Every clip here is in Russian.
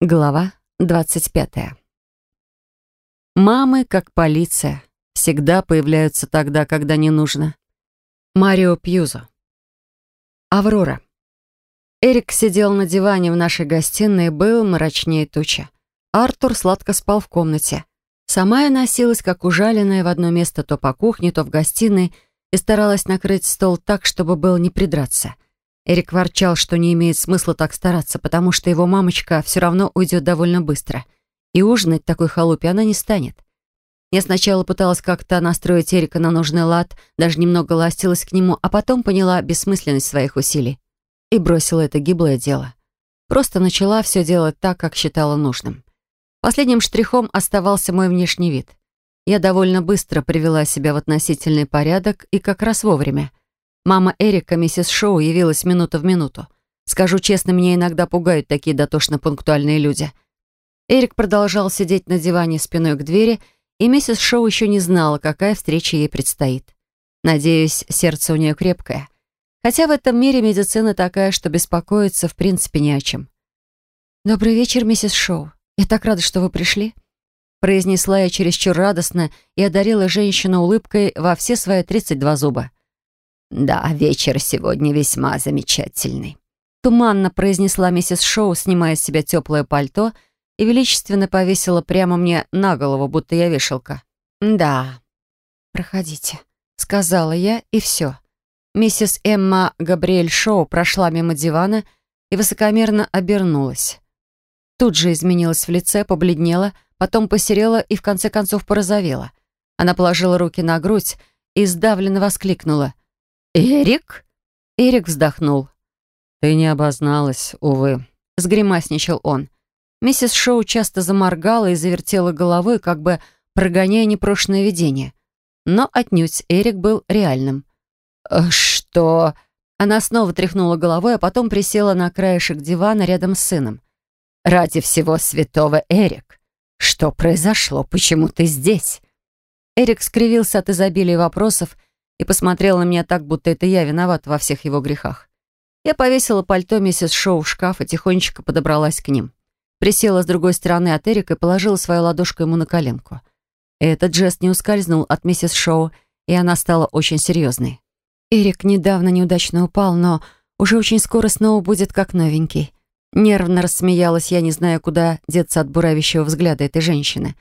Глава 25. Мамы, как полиция, всегда появляются тогда, когда не нужно. Марио Пьюзо. Аврора. Эрик сидел на диване в нашей гостиной и был мрачнее тучи. Артур сладко спал в комнате. Сама я носилась, как ужаленная, в одно место то по кухне, то в гостиной и старалась накрыть стол так, чтобы было не придраться. Эрик ворчал, что не имеет смысла так стараться, потому что его мамочка все равно уйдет довольно быстро. И ужинать такой халупе она не станет. Я сначала пыталась как-то настроить Эрика на нужный лад, даже немного ластилась к нему, а потом поняла бессмысленность своих усилий и бросила это гиблое дело. Просто начала все делать так, как считала нужным. Последним штрихом оставался мой внешний вид. Я довольно быстро привела себя в относительный порядок и как раз вовремя — Мама Эрика, миссис Шоу, явилась минута в минуту. Скажу честно, меня иногда пугают такие дотошно-пунктуальные люди. Эрик продолжал сидеть на диване спиной к двери, и миссис Шоу еще не знала, какая встреча ей предстоит. Надеюсь, сердце у нее крепкое. Хотя в этом мире медицина такая, что беспокоиться в принципе не о чем. «Добрый вечер, миссис Шоу. Я так рада, что вы пришли», произнесла я чересчур радостно и одарила женщину улыбкой во все свои 32 зуба. «Да, вечер сегодня весьма замечательный», — туманно произнесла миссис Шоу, снимая с себя теплое пальто и величественно повесила прямо мне на голову, будто я вешалка. «Да, проходите», — сказала я, и все. Миссис Эмма Габриэль Шоу прошла мимо дивана и высокомерно обернулась. Тут же изменилась в лице, побледнела, потом посерела и в конце концов порозовела. Она положила руки на грудь и сдавленно воскликнула — «Эрик?» Эрик вздохнул. «Ты не обозналась, увы», — сгримасничал он. Миссис Шоу часто заморгала и завертела головой, как бы прогоняя непрошенное видение. Но отнюдь Эрик был реальным. «Э, «Что?» Она снова тряхнула головой, а потом присела на краешек дивана рядом с сыном. «Ради всего святого, Эрик! Что произошло? Почему ты здесь?» Эрик скривился от изобилия вопросов и посмотрел на меня так, будто это я виноват во всех его грехах. Я повесила пальто миссис Шоу в шкаф и тихонечко подобралась к ним. Присела с другой стороны от Эрика и положила свою ладошку ему на коленку. Этот жест не ускользнул от миссис Шоу, и она стала очень серьезной. Эрик недавно неудачно упал, но уже очень скоро снова будет как новенький. Нервно рассмеялась я, не зная, куда деться от буравящего взгляда этой женщины.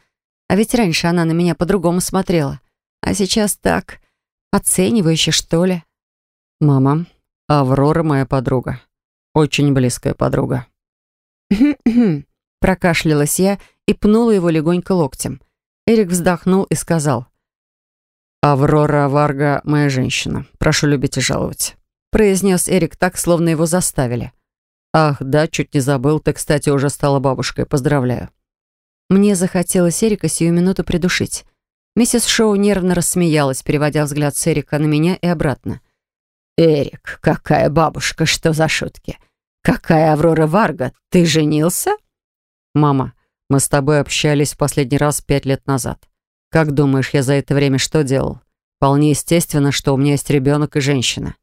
А ведь раньше она на меня по-другому смотрела. А сейчас так... Оценивающе, что ли? Мама, Аврора моя подруга. Очень близкая подруга. Прокашлялась я и пнула его легонько локтем. Эрик вздохнул и сказал. «Аврора Варга — моя женщина. Прошу любить и жаловать», — произнес Эрик так, словно его заставили. «Ах, да, чуть не забыл. Ты, кстати, уже стала бабушкой. Поздравляю». Мне захотелось Эрика сию минуту придушить. Миссис Шоу нервно рассмеялась, переводя взгляд с Эрика на меня и обратно. «Эрик, какая бабушка, что за шутки? Какая Аврора Варга? Ты женился?» «Мама, мы с тобой общались в последний раз пять лет назад. Как думаешь, я за это время что делал? Вполне естественно, что у меня есть ребенок и женщина».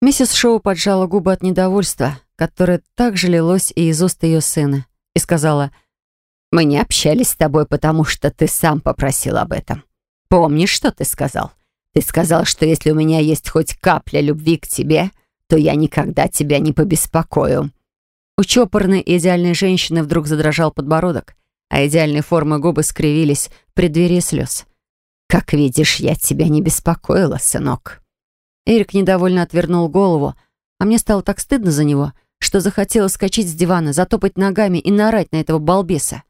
Миссис Шоу поджала губы от недовольства, которое также лилось и из уст ее сына, и сказала — мы не общались с тобой, потому что ты сам попросил об этом. Помнишь, что ты сказал? Ты сказал, что если у меня есть хоть капля любви к тебе, то я никогда тебя не побеспокою». У чопорной идеальной женщины вдруг задрожал подбородок, а идеальные формы губы скривились в преддверии слез. «Как видишь, я тебя не беспокоила, сынок». Эрик недовольно отвернул голову, а мне стало так стыдно за него, что захотелось скачать с дивана, затопать ногами и наорать на этого балбеса.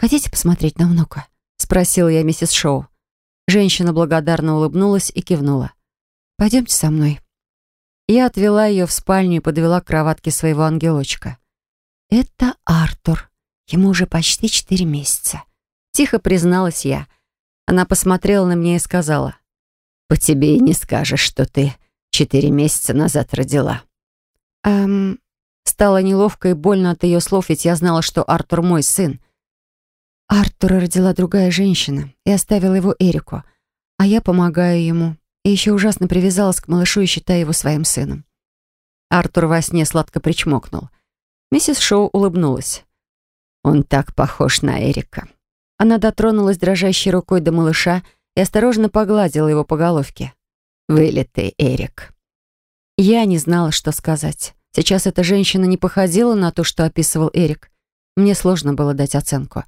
«Хотите посмотреть на внука?» — спросила я миссис Шоу. Женщина благодарно улыбнулась и кивнула. «Пойдемте со мной». Я отвела ее в спальню и подвела к кроватке своего ангелочка. «Это Артур. Ему уже почти четыре месяца». Тихо призналась я. Она посмотрела на меня и сказала. «По тебе и не скажешь, что ты четыре месяца назад родила». «Эм...» Стало неловко и больно от ее слов, ведь я знала, что Артур мой сын. Артура родила другая женщина и оставила его Эрику, а я помогаю ему. И еще ужасно привязалась к малышу и считаю его своим сыном. Артур во сне сладко причмокнул. Миссис Шоу улыбнулась. Он так похож на Эрика». Она дотронулась дрожащей рукой до малыша и осторожно погладила его по головке. «Вылитый Эрик». Я не знала, что сказать. Сейчас эта женщина не походила на то, что описывал Эрик. Мне сложно было дать оценку.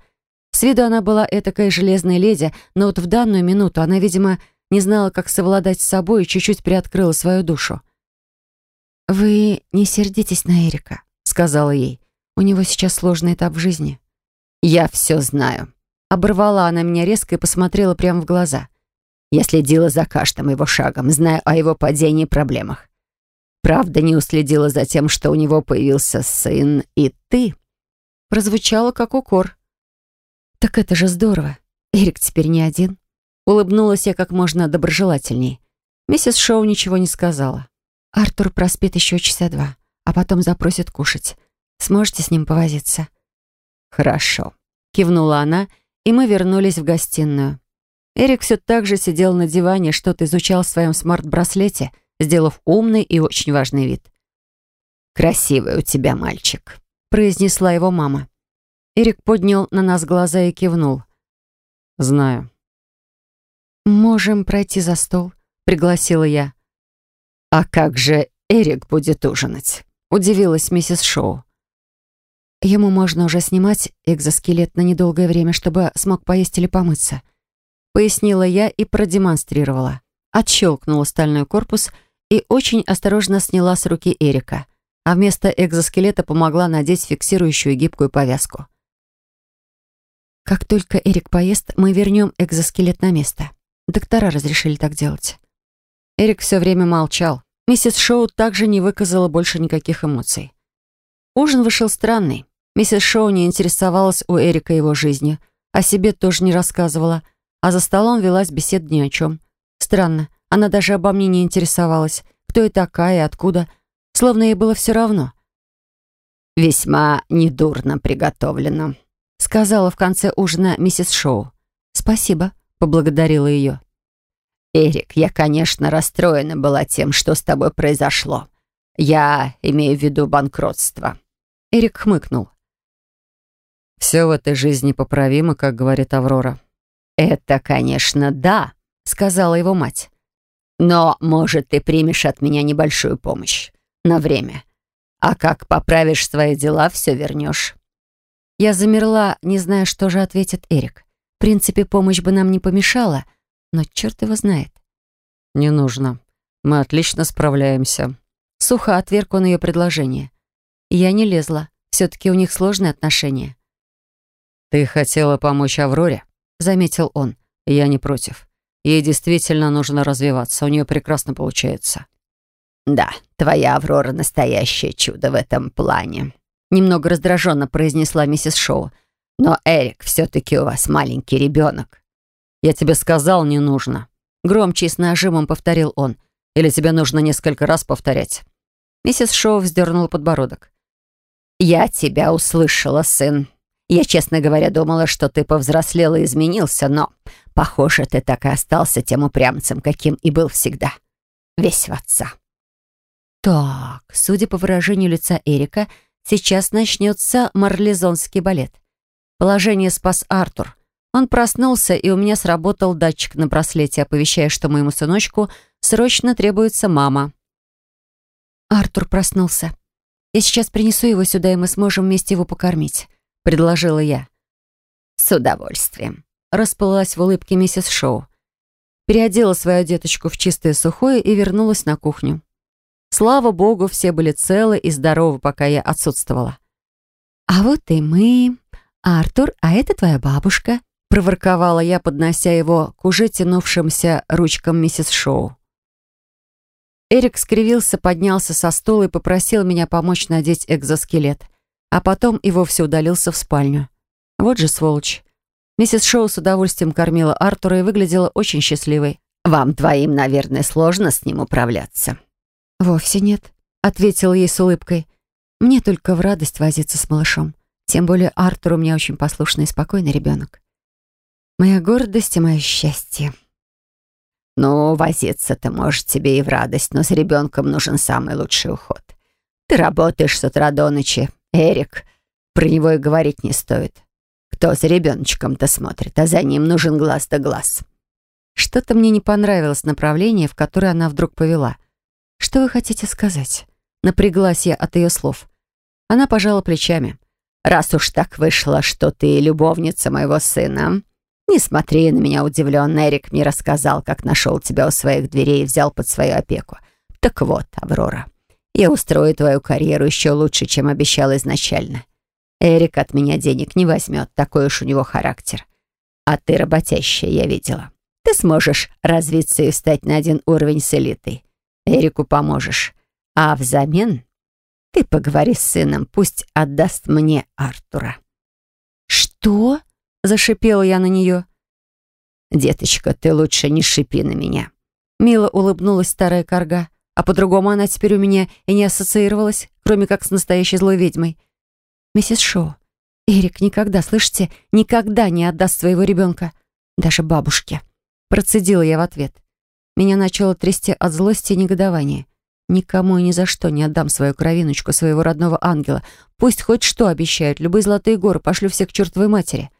С виду она была этакая железная леди, но вот в данную минуту она, видимо, не знала, как совладать с собой и чуть-чуть приоткрыла свою душу. «Вы не сердитесь на Эрика», — сказала ей. «У него сейчас сложный этап в жизни». «Я все знаю», — оборвала она меня резко и посмотрела прямо в глаза. Я следила за каждым его шагом, зная о его падении и проблемах. Правда, не уследила за тем, что у него появился сын, и ты...» Прозвучало как укор. «Так это же здорово. Эрик теперь не один». Улыбнулась я как можно доброжелательней. Миссис Шоу ничего не сказала. «Артур проспит еще часа два, а потом запросит кушать. Сможете с ним повозиться?» «Хорошо», — кивнула она, и мы вернулись в гостиную. Эрик все так же сидел на диване, что-то изучал в своем смарт-браслете, сделав умный и очень важный вид. «Красивый у тебя мальчик», — произнесла его мама. Эрик поднял на нас глаза и кивнул. «Знаю». «Можем пройти за стол», — пригласила я. «А как же Эрик будет ужинать?» — удивилась миссис Шоу. «Ему можно уже снимать экзоскелет на недолгое время, чтобы смог поесть или помыться», — пояснила я и продемонстрировала. Отщелкнула стальной корпус и очень осторожно сняла с руки Эрика, а вместо экзоскелета помогла надеть фиксирующую гибкую повязку. Как только Эрик поест, мы вернем экзоскелет на место. Доктора разрешили так делать. Эрик все время молчал. Миссис Шоу также не выказала больше никаких эмоций. Ужин вышел странный. Миссис Шоу не интересовалась у Эрика его жизнью, о себе тоже не рассказывала, а за столом велась бесед ни о чем. Странно, она даже обо мне не интересовалась, кто я такая и откуда, словно ей было все равно. «Весьма недурно приготовлено», — сказала в конце ужина миссис Шоу. «Спасибо», — поблагодарила ее. «Эрик, я, конечно, расстроена была тем, что с тобой произошло. Я имею в виду банкротство». Эрик хмыкнул. «Все в этой жизни поправимо, как говорит Аврора». «Это, конечно, да», — сказала его мать. «Но, может, ты примешь от меня небольшую помощь. На время. А как поправишь свои дела, все вернешь». Я замерла, не зная, что же ответит Эрик. В принципе, помощь бы нам не помешала, но черт его знает. «Не нужно. Мы отлично справляемся». Сухо отверг он ее предложение. Я не лезла. Все-таки у них сложные отношения. «Ты хотела помочь Авроре?» — заметил он. «Я не против. Ей действительно нужно развиваться, у нее прекрасно получается». «Да, твоя Аврора — настоящее чудо в этом плане», — немного раздраженно произнесла миссис Шоу. «Но, Эрик, все-таки у вас маленький ребенок». «Я тебе сказал, не нужно». Громче и с нажимом повторил он. «Или тебе нужно несколько раз повторять?» Миссис Шоу вздернула подбородок. «Я тебя услышала, сын. Я, честно говоря, думала, что ты повзрослел и изменился, но, похоже, ты так и остался тем упрямцем, каким и был всегда. Весь в отца. Так, судя по выражению лица Эрика, сейчас начнется марлезонский балет. Положение спас Артур. Он проснулся, и у меня сработал датчик на браслете, оповещая, что моему сыночку срочно требуется мама. Артур проснулся. Я сейчас принесу его сюда, и мы сможем вместе его покормить. — предложила я. «С удовольствием», — расплылась в улыбке миссис Шоу. Переодела свою деточку в чистое сухое и вернулась на кухню. Слава богу, все были целы и здоровы, пока я отсутствовала. «А вот и мы. Артур, а это твоя бабушка», — проворковала я, поднося его к уже тянувшимся ручкам миссис Шоу. Эрик скривился, поднялся со стула и попросил меня помочь надеть экзоскелет а потом и вовсе удалился в спальню. Вот же сволочь. Миссис Шоу с удовольствием кормила Артура и выглядела очень счастливой. «Вам двоим, наверное, сложно с ним управляться». «Вовсе нет», — ответила ей с улыбкой. «Мне только в радость возиться с малышом. Тем более Артур у меня очень послушный и спокойный ребенок. Моя гордость и мое счастье». «Ну, возиться ты можешь тебе и в радость, но с ребенком нужен самый лучший уход. Ты работаешь с утра до ночи, Эрик, про него и говорить не стоит. Кто за ребеночком-то смотрит, а за ним нужен глаз да глаз. Что-то мне не понравилось направление, в которое она вдруг повела. Что вы хотите сказать? Напряглась я от ее слов. Она пожала плечами. «Раз уж так вышло, что ты любовница моего сына, не смотри на меня удивленно. Эрик мне рассказал, как нашел тебя у своих дверей и взял под свою опеку. Так вот, Аврора, я устрою твою карьеру еще лучше, чем обещал изначально. Эрик от меня денег не возьмет, такой уж у него характер. А ты работящая, я видела. Ты сможешь развиться и встать на один уровень с элитой. Эрику поможешь. А взамен ты поговори с сыном, пусть отдаст мне Артура». «Что?» — зашипела я на нее. «Деточка, ты лучше не шипи на меня». Мило улыбнулась старая корга, а по-другому она теперь у меня и не ассоциировалась, кроме как с настоящей злой ведьмой. «Миссис Шоу, Эрик никогда, слышите, никогда не отдаст своего ребенка, даже бабушке». Процедила я в ответ. Меня начало трясти от злости и негодования. Никому и ни за что не отдам свою кровиночку, своего родного ангела. Пусть хоть что обещают, любые золотые горы, пошлю всех к чертовой матери.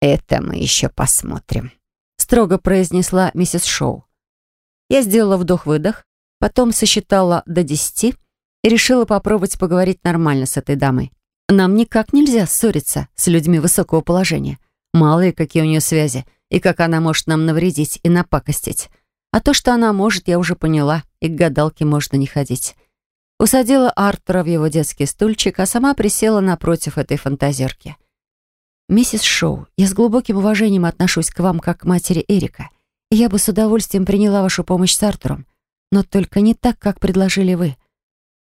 «Это мы еще посмотрим», — строго произнесла миссис Шоу. Я сделала вдох-выдох, потом сосчитала до десяти и решила попробовать поговорить нормально с этой дамой. Нам никак нельзя ссориться с людьми высокого положения. Мало ли, какие у нее связи, и как она может нам навредить и напакостить. А то, что она может, я уже поняла, и к гадалке можно не ходить. Усадила Артура в его детский стульчик, а сама присела напротив этой фантазерки. «Миссис Шоу, я с глубоким уважением отношусь к вам как к матери Эрика, и я бы с удовольствием приняла вашу помощь с Артуром, но только не так, как предложили вы.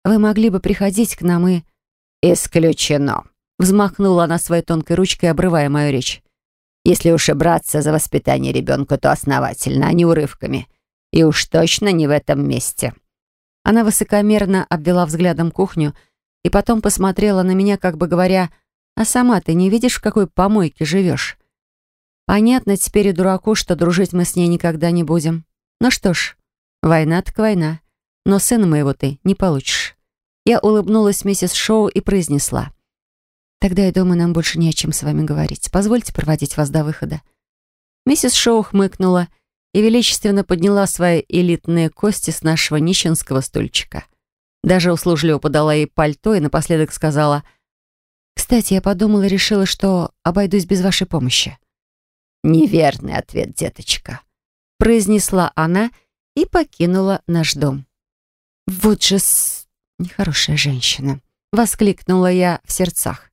Вы могли бы приходить к нам и...» «Исключено», — взмахнула она своей тонкой ручкой, обрывая мою речь. «Если уж и браться за воспитание ребенка, то основательно, а не урывками. И уж точно не в этом месте». Она высокомерно обвела взглядом кухню и потом посмотрела на меня, как бы говоря, «А сама ты не видишь, в какой помойке живешь?» Понятно теперь и дураку, что дружить мы с ней никогда не будем. Ну что ж, война так война. Но сына моего ты не получишь. Я улыбнулась миссис Шоу и произнесла. «Тогда, я думаю, нам больше не о чем с вами говорить. Позвольте проводить вас до выхода». Миссис Шоу хмыкнула и величественно подняла свои элитные кости с нашего нищенского стульчика. Даже услужливо подала ей пальто и напоследок сказала, «Кстати, я подумала и решила, что обойдусь без вашей помощи». «Неверный ответ, деточка», — произнесла она и покинула наш дом. «Вот же с... нехорошая женщина», — воскликнула я в сердцах.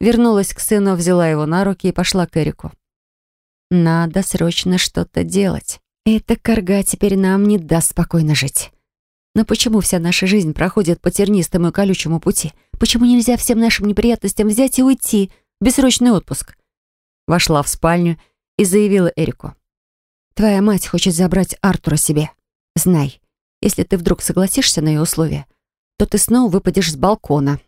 Вернулась к сыну, взяла его на руки и пошла к Эрику. Надо срочно что-то делать. Эта корга теперь нам не даст спокойно жить. Но почему вся наша жизнь проходит по тернистому и колючему пути? Почему нельзя всем нашим неприятностям взять и уйти? Бессрочный отпуск. Вошла в спальню и заявила Эрику. «Твоя мать хочет забрать Артура себе. Знай, если ты вдруг согласишься на ее условия, то ты снова выпадешь с балкона».